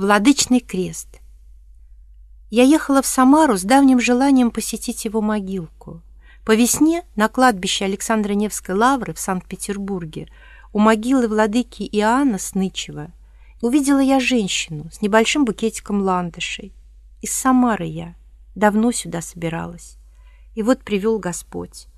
Владычный крест. Я ехала в Самару с давним желанием посетить его могилку. По весне на кладбище Александра Невской лавры в Санкт-Петербурге у могилы владыки Иоанна Снычева увидела я женщину с небольшим букетиком ландышей. Из Самары я. Давно сюда собиралась. И вот привел Господь.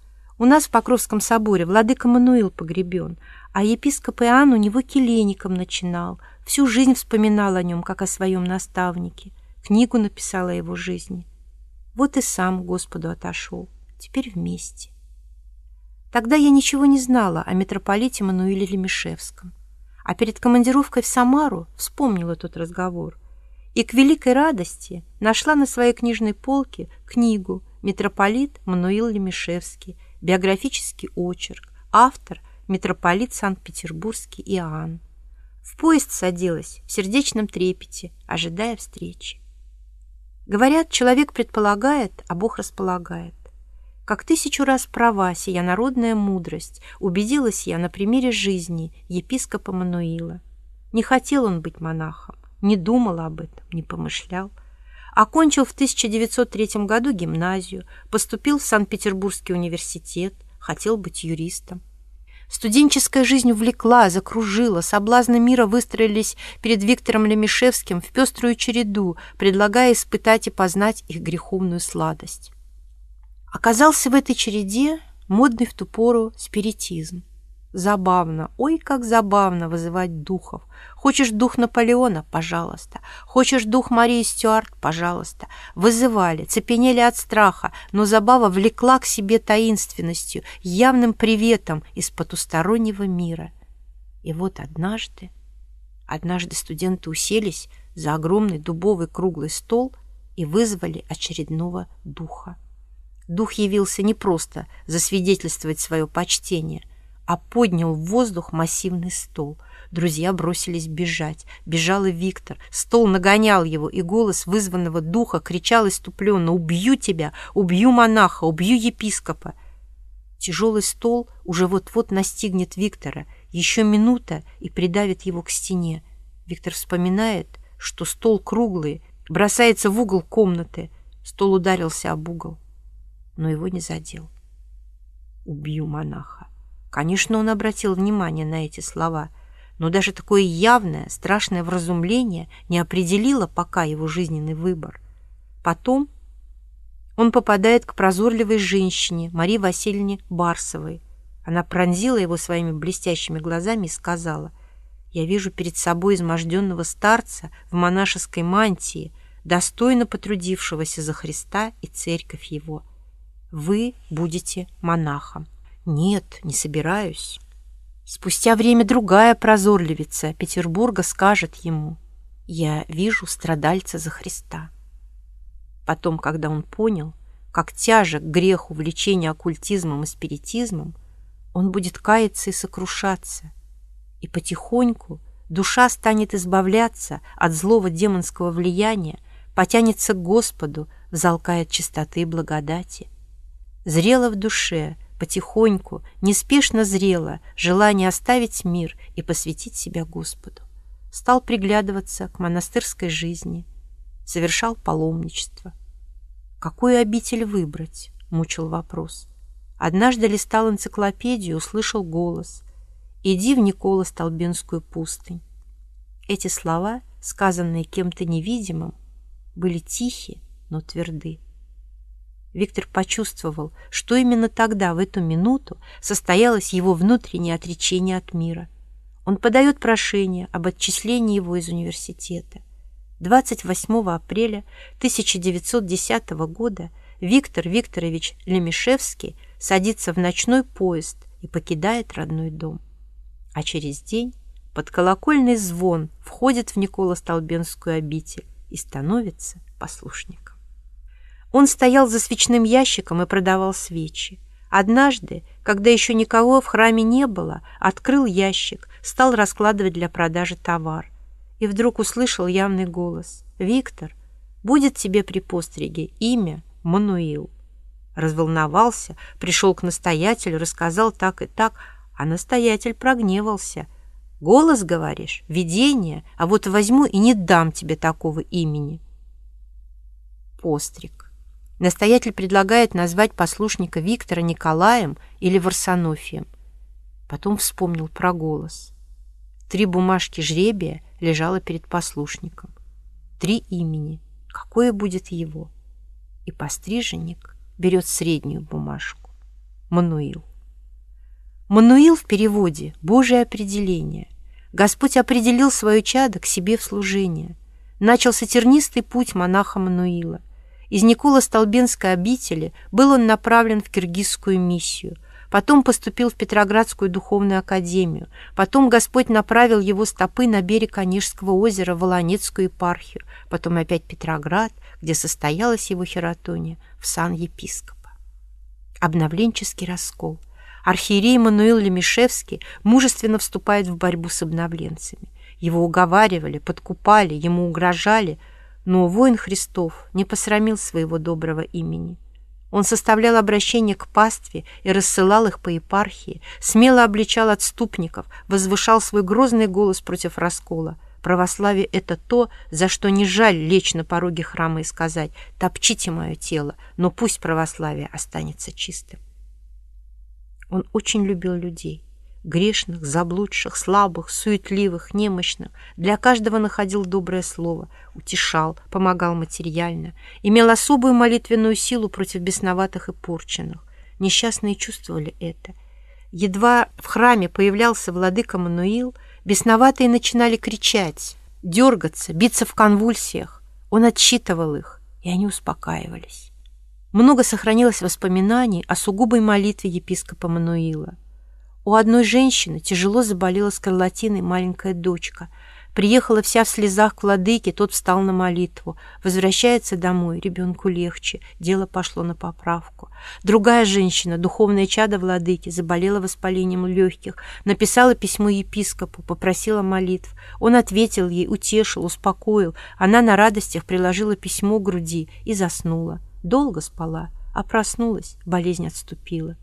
У нас в Покровском соборе владыка Мануил погребен, а епископ Иоанн у него келейником начинал — Всю жизнь вспоминал о нем, как о своем наставнике. Книгу написал о его жизни. Вот и сам Господу отошел. Теперь вместе. Тогда я ничего не знала о митрополите Мануиле Лемешевском. А перед командировкой в Самару вспомнила тот разговор. И к великой радости нашла на своей книжной полке книгу «Митрополит Мануил Лемешевский. Биографический очерк. Автор – митрополит Санкт-Петербургский Иоанн». В поезд садилась в сердечном трепете, ожидая встречи. Говорят, человек предполагает, а Бог располагает. Как тысячу раз права сия народная мудрость, убедилась я на примере жизни епископа Мануила. Не хотел он быть монахом, не думал об этом, не помышлял. Окончил в 1903 году гимназию, поступил в Санкт-Петербургский университет, хотел быть юристом. Студенческая жизнь увлекла, закружила, соблазны мира выстроились перед Виктором Лемешевским в пеструю череду, предлагая испытать и познать их греховную сладость. Оказался в этой череде модный в ту пору спиритизм. Забавно, ой, как забавно вызывать духов. Хочешь дух Наполеона? Пожалуйста. Хочешь дух Марии Стюарт? Пожалуйста. Вызывали, цепенели от страха, но забава влекла к себе таинственностью, явным приветом из потустороннего мира. И вот однажды, однажды студенты уселись за огромный дубовый круглый стол и вызвали очередного духа. Дух явился не просто засвидетельствовать свое почтение, а поднял в воздух массивный стол. Друзья бросились бежать. Бежал и Виктор. Стол нагонял его, и голос вызванного духа кричал иступленно «Убью тебя! Убью монаха! Убью епископа!» Тяжелый стол уже вот-вот настигнет Виктора. Еще минута и придавит его к стене. Виктор вспоминает, что стол круглый, бросается в угол комнаты. Стол ударился об угол, но его не задел. «Убью монаха!» Конечно, он обратил внимание на эти слова, но даже такое явное, страшное вразумление не определило пока его жизненный выбор. Потом он попадает к прозорливой женщине Марии Васильевне Барсовой. Она пронзила его своими блестящими глазами и сказала, «Я вижу перед собой изможденного старца в монашеской мантии, достойно потрудившегося за Христа и церковь его. Вы будете монахом». Нет, не собираюсь. Спустя время другая прозорливица Петербурга скажет ему, я вижу страдальца за Христа. Потом, когда он понял, как тяжек грех увлечения оккультизмом и спиритизмом, он будет каяться и сокрушаться. И потихоньку душа станет избавляться от злого демонского влияния, потянется к Господу, взалкает чистоты и благодати. Зрело в душе – потихоньку, неспешно зрело желание оставить мир и посвятить себя Господу. Стал приглядываться к монастырской жизни, совершал паломничество. Какую обитель выбрать? Мучил вопрос. Однажды листал энциклопедию, услышал голос. «Иди в Николо-Столбинскую пустынь». Эти слова, сказанные кем-то невидимым, были тихи, но тверды. Виктор почувствовал, что именно тогда, в эту минуту, состоялось его внутреннее отречение от мира. Он подает прошение об отчислении его из университета. 28 апреля 1910 года Виктор Викторович Лемешевский садится в ночной поезд и покидает родной дом. А через день под колокольный звон входит в Николо-Столбенскую обитель и становится послушником. Он стоял за свечным ящиком и продавал свечи. Однажды, когда еще никого в храме не было, открыл ящик, стал раскладывать для продажи товар. И вдруг услышал явный голос. «Виктор, будет тебе при постриге имя Мануил». Разволновался, пришел к настоятелю, рассказал так и так, а настоятель прогневался. Голос, говоришь, видение, а вот возьму и не дам тебе такого имени. Постриг. Настоятель предлагает назвать послушника Виктора Николаем или Варсонофием. Потом вспомнил про голос. Три бумажки жребия лежало перед послушником. Три имени. Какое будет его? И постриженник берет среднюю бумажку. Мануил. Мануил в переводе – Божие определение. Господь определил свое чадо к себе в служение. Начался тернистый путь монаха Мануила. Из Никола-Столбенской обители был он направлен в киргизскую миссию – потом поступил в Петроградскую духовную академию, потом Господь направил его стопы на берег Онежского озера в Волонецкую епархию, потом опять Петроград, где состоялась его хератония, в сан епископа. Обновленческий раскол. Архиерей Мануил Лемешевский мужественно вступает в борьбу с обновленцами. Его уговаривали, подкупали, ему угрожали, но воин Христов не посрамил своего доброго имени. Он составлял обращения к пастве и рассылал их по епархии, смело обличал отступников, возвышал свой грозный голос против раскола. Православие — это то, за что не жаль лечь на пороге храма и сказать «топчите мое тело, но пусть православие останется чистым». Он очень любил людей грешных, заблудших, слабых, суетливых, немощных. Для каждого находил доброе слово, утешал, помогал материально, имел особую молитвенную силу против бесноватых и порченных. Несчастные чувствовали это. Едва в храме появлялся владыка Мануил, бесноватые начинали кричать, дергаться, биться в конвульсиях. Он отсчитывал их, и они успокаивались. Много сохранилось воспоминаний о сугубой молитве епископа Мануила. У одной женщины тяжело заболела скарлатиной маленькая дочка. Приехала вся в слезах к владыке, тот встал на молитву. Возвращается домой, ребенку легче, дело пошло на поправку. Другая женщина, духовное чадо владыки, заболела воспалением легких, написала письмо епископу, попросила молитв. Он ответил ей, утешил, успокоил. Она на радостях приложила письмо к груди и заснула. Долго спала, а проснулась, болезнь отступила.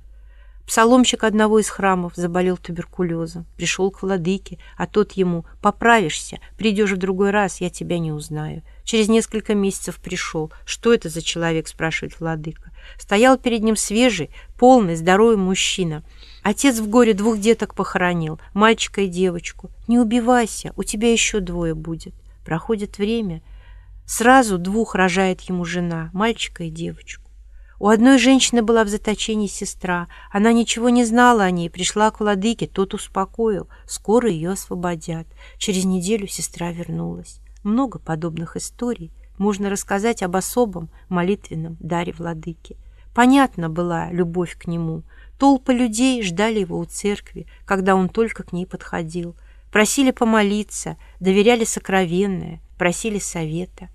Псаломщик одного из храмов заболел туберкулезом, пришел к владыке, а тот ему «Поправишься, придешь в другой раз, я тебя не узнаю». Через несколько месяцев пришел. «Что это за человек?» – спрашивает владыка. Стоял перед ним свежий, полный, здоровый мужчина. Отец в горе двух деток похоронил, мальчика и девочку. «Не убивайся, у тебя еще двое будет». Проходит время. Сразу двух рожает ему жена, мальчика и девочку. У одной женщины была в заточении сестра. Она ничего не знала о ней, пришла к владыке, тот успокоил. Скоро ее освободят. Через неделю сестра вернулась. Много подобных историй можно рассказать об особом молитвенном даре владыки. Понятна была любовь к нему. Толпы людей ждали его у церкви, когда он только к ней подходил. Просили помолиться, доверяли сокровенное, просили совета.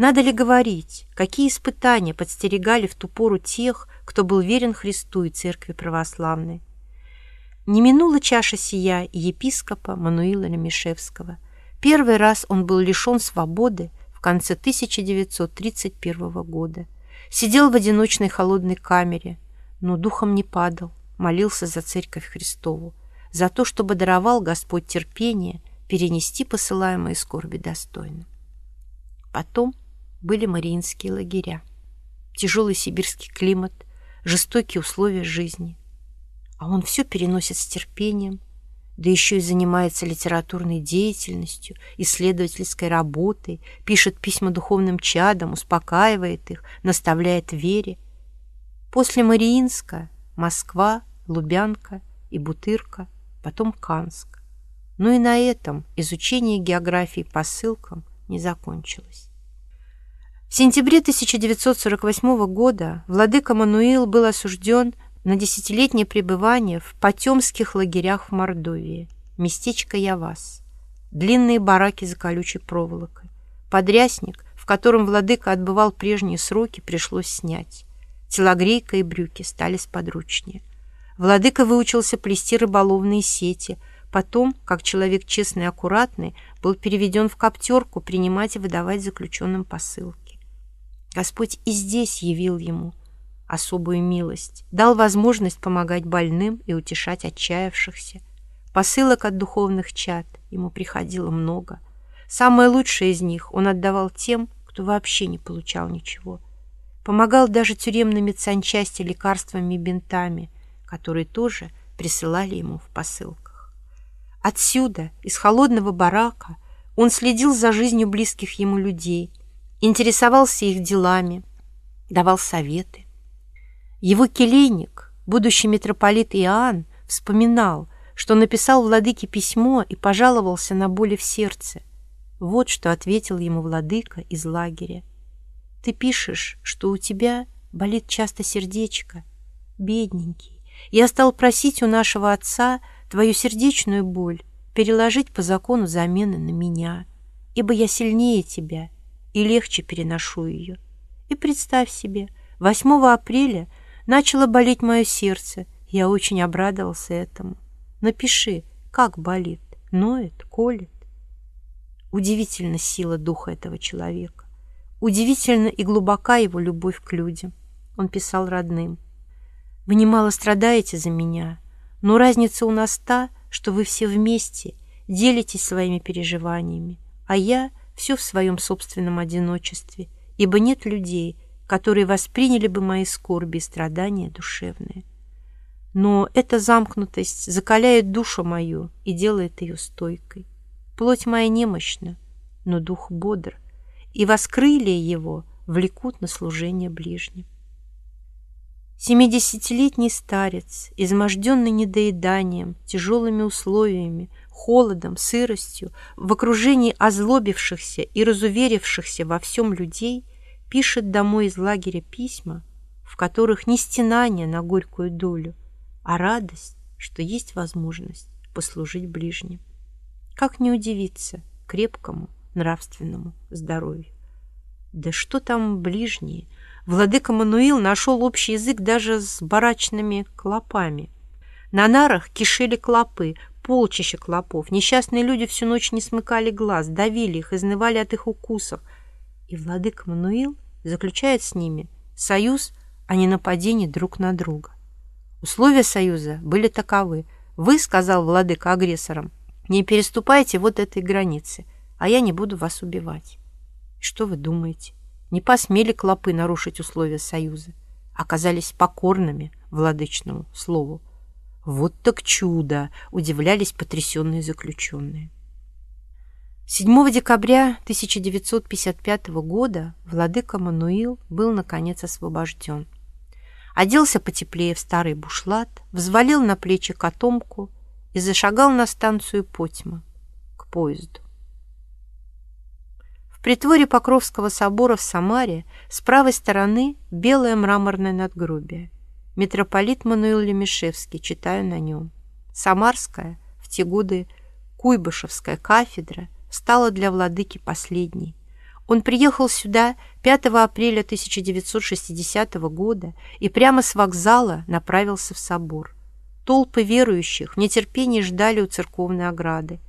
Надо ли говорить, какие испытания подстерегали в ту пору тех, кто был верен Христу и Церкви Православной? Не минула чаша сия и епископа Мануила Лемешевского. Первый раз он был лишен свободы в конце 1931 года. Сидел в одиночной холодной камере, но духом не падал, молился за Церковь Христову, за то, чтобы даровал Господь терпение перенести посылаемые скорби достойно. Потом были мариинские лагеря. Тяжелый сибирский климат, жестокие условия жизни. А он все переносит с терпением, да еще и занимается литературной деятельностью, исследовательской работой, пишет письма духовным чадам, успокаивает их, наставляет вере. После Мариинска – Москва, Лубянка и Бутырка, потом Канск. Но и на этом изучение географии по ссылкам не закончилось. В сентябре 1948 года владыка Мануил был осужден на десятилетнее пребывание в потемских лагерях в Мордовии, местечко Явас, длинные бараки за колючей проволокой. Подрясник, в котором владыка отбывал прежние сроки, пришлось снять. Телогрейка и брюки стали сподручнее. Владыка выучился плести рыболовные сети, потом, как человек честный и аккуратный, был переведен в коптерку принимать и выдавать заключенным посылки. Господь и здесь явил ему особую милость, дал возможность помогать больным и утешать отчаявшихся. Посылок от духовных чад ему приходило много. Самое лучшее из них он отдавал тем, кто вообще не получал ничего. Помогал даже тюремной медсанчасти лекарствами и бинтами, которые тоже присылали ему в посылках. Отсюда, из холодного барака, он следил за жизнью близких ему людей, интересовался их делами, давал советы. Его келейник, будущий митрополит Иоанн, вспоминал, что написал владыке письмо и пожаловался на боли в сердце. Вот что ответил ему владыка из лагеря. «Ты пишешь, что у тебя болит часто сердечко. Бедненький, я стал просить у нашего отца твою сердечную боль переложить по закону замены на меня, ибо я сильнее тебя и легче переношу ее. И представь себе, 8 апреля начало болеть мое сердце, я очень обрадовался этому. Напиши, как болит, ноет, колет. Удивительна сила духа этого человека. Удивительна и глубока его любовь к людям. Он писал родным. «Вы немало страдаете за меня, но разница у нас та, что вы все вместе делитесь своими переживаниями, а я все в своем собственном одиночестве, ибо нет людей, которые восприняли бы мои скорби и страдания душевные. Но эта замкнутость закаляет душу мою и делает ее стойкой. Плоть моя немощна, но дух бодр, и воскрылие его влекут на служение ближним. Семидесятилетний старец, изможденный недоеданием, тяжелыми условиями, холодом, сыростью, в окружении озлобившихся и разуверившихся во всем людей, пишет домой из лагеря письма, в которых не стенание на горькую долю, а радость, что есть возможность послужить ближним. Как не удивиться крепкому нравственному здоровью? Да что там ближние? Владыка Мануил нашел общий язык даже с барачными клопами. На нарах кишели клопы, полчища клопов. Несчастные люди всю ночь не смыкали глаз, давили их, изнывали от их укусов. И владыка Мануил заключает с ними союз, а не нападение друг на друга. Условия союза были таковы. Вы, сказал владыка агрессорам, не переступайте вот этой границы, а я не буду вас убивать. И что вы думаете? Не посмели клопы нарушить условия союза, оказались покорными владычному слову. Вот так чудо! Удивлялись потрясенные заключенные. 7 декабря 1955 года владыка Мануил был, наконец, освобожден. Оделся потеплее в старый бушлат, взвалил на плечи котомку и зашагал на станцию Потьма к поезду. В притворе Покровского собора в Самаре с правой стороны белое мраморное надгробие – Митрополит Мануил Лемешевский, читаю на нем. Самарская, в те годы Куйбышевская кафедра, стала для владыки последней. Он приехал сюда 5 апреля 1960 года и прямо с вокзала направился в собор. Толпы верующих в нетерпении ждали у церковной ограды.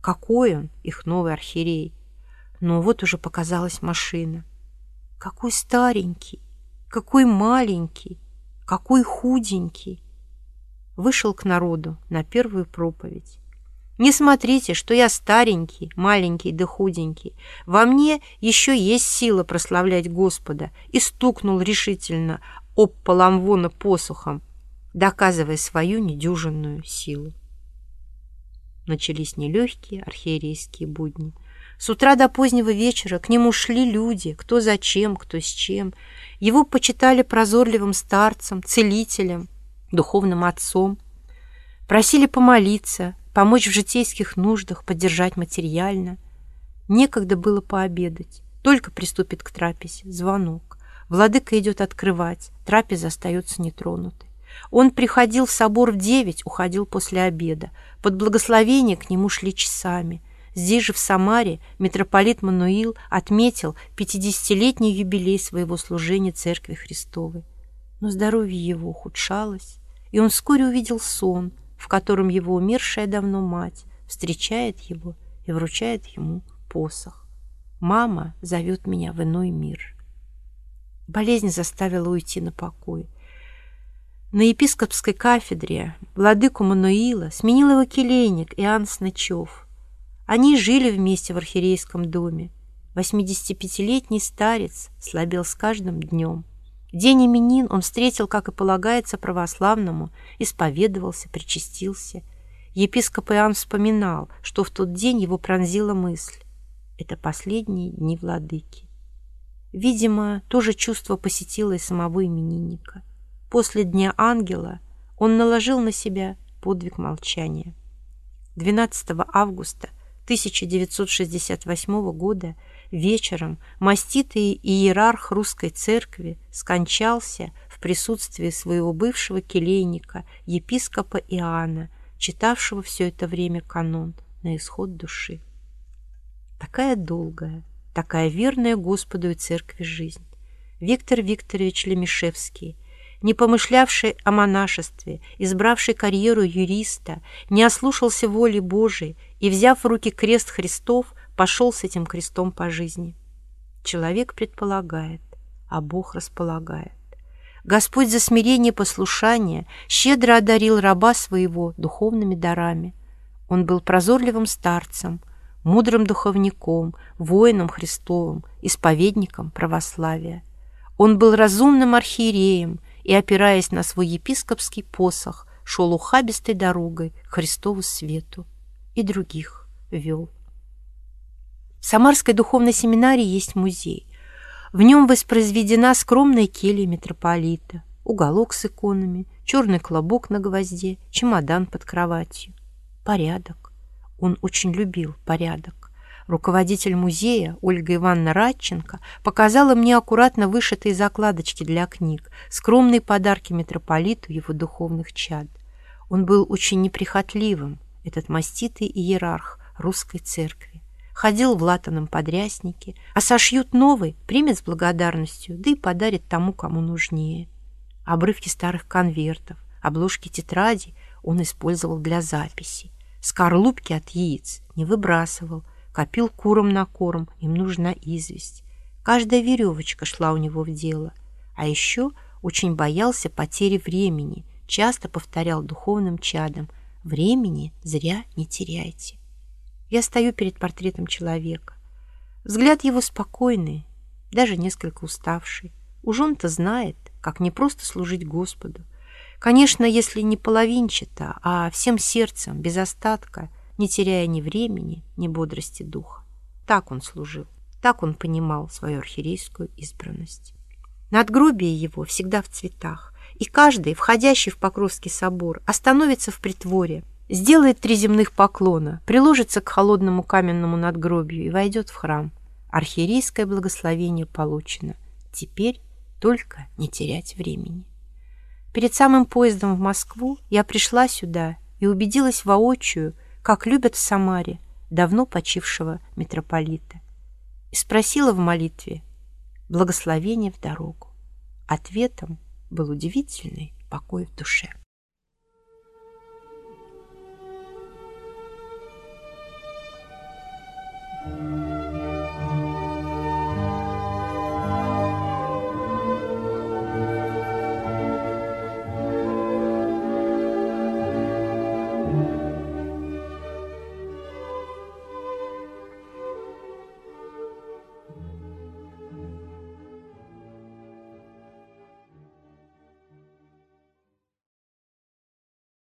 Какой он, их новый архиерей! Но вот уже показалась машина. Какой старенький, какой маленький! Какой худенький! Вышел к народу на первую проповедь. Не смотрите, что я старенький, маленький да худенький. Во мне еще есть сила прославлять Господа. И стукнул решительно об поламвона посухом, доказывая свою недюжинную силу. Начались нелегкие архиерейские будни. С утра до позднего вечера к нему шли люди, кто зачем, кто с чем. Его почитали прозорливым старцем, целителем, духовным отцом. Просили помолиться, помочь в житейских нуждах, поддержать материально. Некогда было пообедать. Только приступит к трапезе. Звонок. Владыка идет открывать. Трапеза остается нетронутой. Он приходил в собор в девять, уходил после обеда. Под благословение к нему шли часами – Здесь же, в Самаре, митрополит Мануил отметил 50-летний юбилей своего служения Церкви Христовой. Но здоровье его ухудшалось, и он вскоре увидел сон, в котором его умершая давно мать встречает его и вручает ему посох. «Мама зовет меня в иной мир». Болезнь заставила уйти на покой. На епископской кафедре владыку Мануила сменил его келейник Иоанн Снычев. Они жили вместе в архиерейском доме. 85-летний старец слабел с каждым днем. День именин он встретил, как и полагается православному, исповедовался, причастился. Епископ Иоанн вспоминал, что в тот день его пронзила мысль. Это последние дни владыки. Видимо, то же чувство посетило и самого именинника. После Дня Ангела он наложил на себя подвиг молчания. 12 августа 1968 года вечером маститый иерарх русской церкви скончался в присутствии своего бывшего келейника, епископа Иоанна, читавшего все это время канон на исход души. Такая долгая, такая верная Господу и церкви жизнь. Виктор Викторович Лемешевский, не помышлявший о монашестве, избравший карьеру юриста, не ослушался воли Божией и, взяв в руки крест Христов, пошел с этим крестом по жизни. Человек предполагает, а Бог располагает. Господь за смирение и послушание щедро одарил раба своего духовными дарами. Он был прозорливым старцем, мудрым духовником, воином Христовым, исповедником православия. Он был разумным архиереем и, опираясь на свой епископский посох, шел ухабистой дорогой к Христову свету и других вел. В Самарской духовной семинарии есть музей. В нем воспроизведена скромная келья митрополита, уголок с иконами, черный клобук на гвозде, чемодан под кроватью. Порядок. Он очень любил порядок. Руководитель музея Ольга Ивановна Радченко показала мне аккуратно вышитые закладочки для книг, скромные подарки митрополиту его духовных чад. Он был очень неприхотливым, этот маститый иерарх русской церкви ходил в латаном подряснике, а сошьют новый, примет с благодарностью, да и подарит тому, кому нужнее. Обрывки старых конвертов, обложки тетради он использовал для записи. Скорлупки от яиц не выбрасывал, копил куром на корм, им нужна известь. Каждая веревочка шла у него в дело. А еще очень боялся потери времени, часто повторял духовным чадом «Времени зря не теряйте». Я стою перед портретом человека. Взгляд его спокойный, даже несколько уставший. Уж он-то знает, как не просто служить Господу. Конечно, если не половинчато, а всем сердцем, без остатка, не теряя ни времени, ни бодрости духа. Так он служил, так он понимал свою архиерейскую избранность. Надгробие его всегда в цветах, и каждый, входящий в Покровский собор, остановится в притворе, сделает три земных поклона, приложится к холодному каменному надгробию и войдет в храм. Архиерейское благословение получено. Теперь только не терять времени. Перед самым поездом в Москву я пришла сюда и убедилась воочию, как любят в Самаре давно почившего митрополита. И спросила в молитве благословение в дорогу. Ответом был удивительный покой в душе.